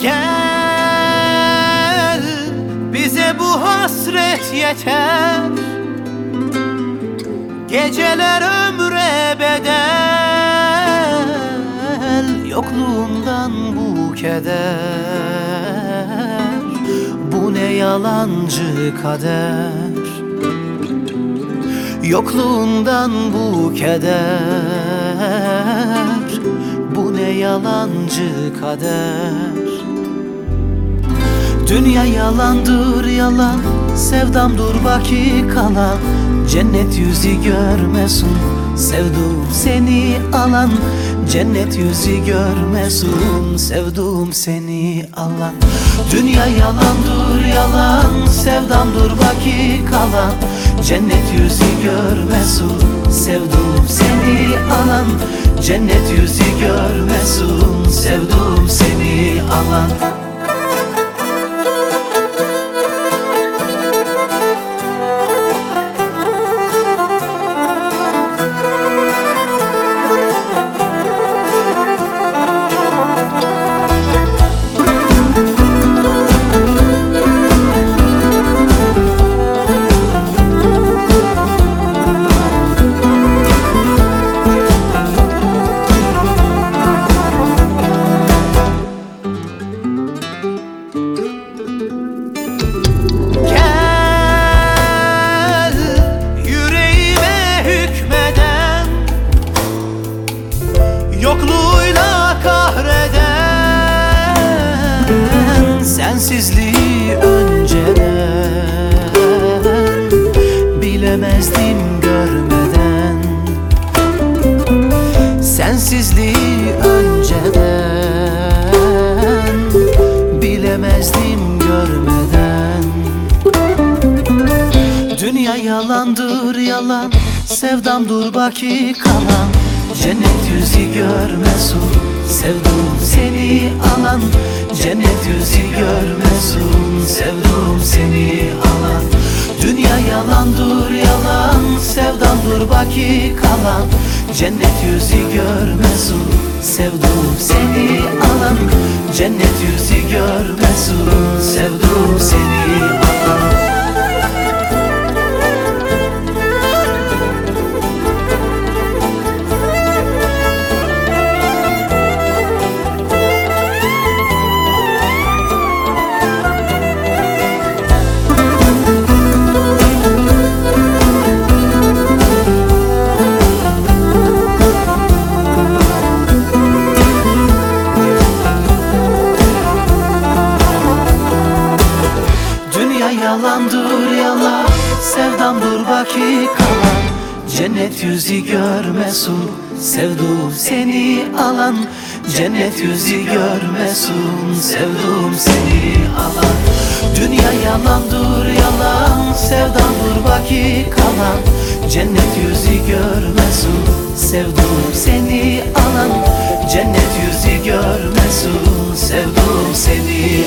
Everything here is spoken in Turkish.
Gel bize bu hasret yeter. Geceler ömre bedel Yokluğundan bu keder. Bu ne yalancı kader. Yokluğundan bu keder. Bu ne yalancı kader Dünya yalandır yalan. Sevdamdır baki kalan Cennet yüzü görmesin Sevduğum seni alan. Cennet yüzü görmesin Sevduğum seni alan. Dünya yalandır yalan. Sevdamdır baki kalan Cennet yüzü görmesin Sevduğum seni alan. Cennet yüzü görmesin Sevduğum seni alan Sensizliği önceden Bilemezdim görmeden. Sensizliği önceden Bilemezdim görmeden. Dünya yalandır yalan. Sevdamdır baki kalan. Cennet yüzü görmesin Sevduğum seni alan Cennet yüzü görmesin Sevduğum seni alan. Dünya yalandır yalan Sevdamdır baki kalan. Cennet yüzü görmesin Sevduğum seni alan. Cennet yüzü görmesin Sevduğum seni alan Dünya yalandır yalan. Sevdamdır baki kalan Cennet yüzü görmesin. Sevduğum seni alan. Cennet yüzü görmesin. Sevduğum seni alan. Dünya yalandır yalan. Sevdamdır baki kalan Cennet yüzü görmesin. Sevduğum seni alan. Cennet yüzü görmesin. Sevduğum seni